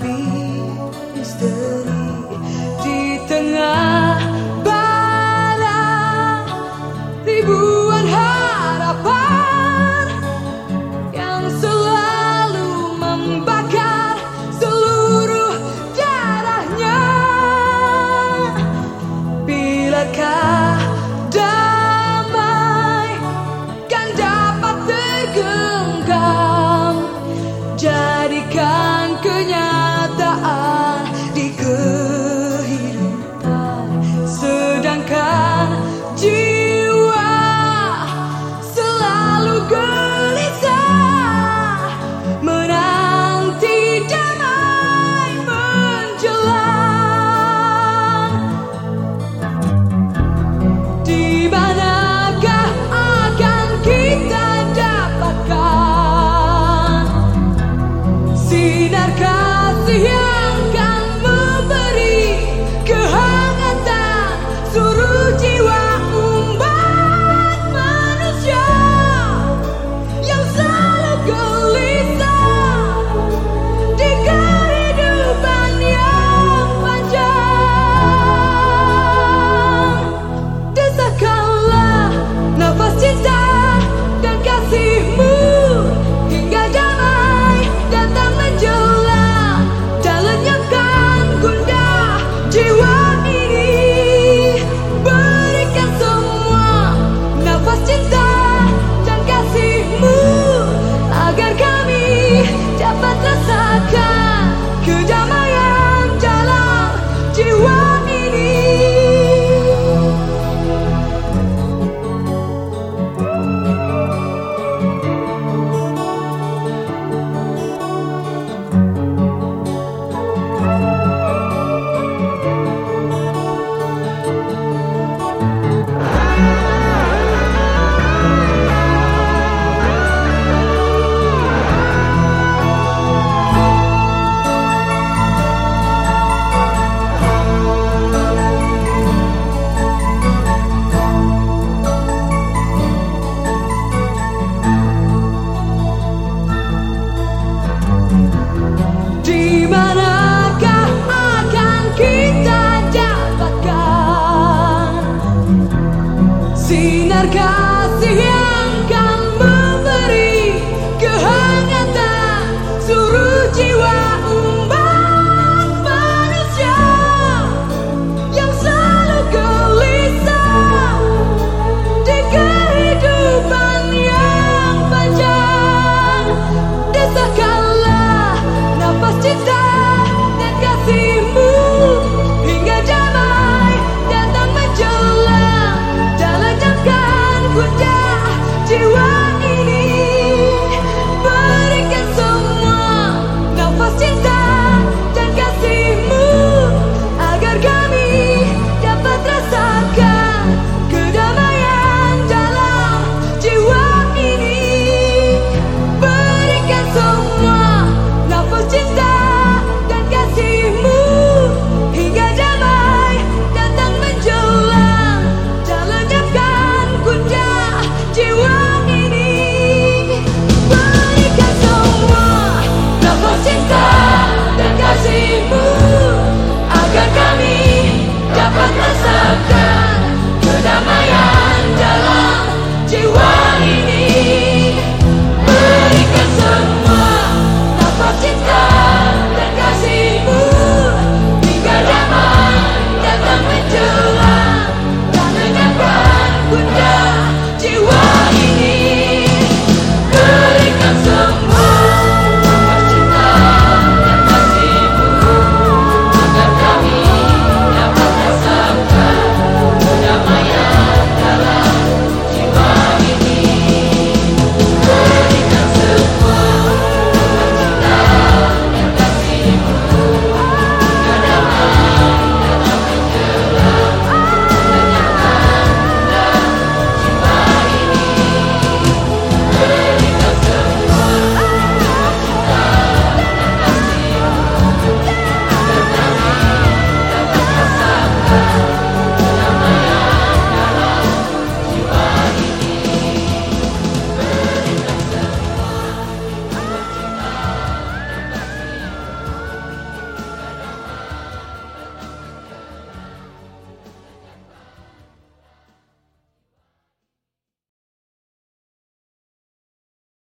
misteri di tengah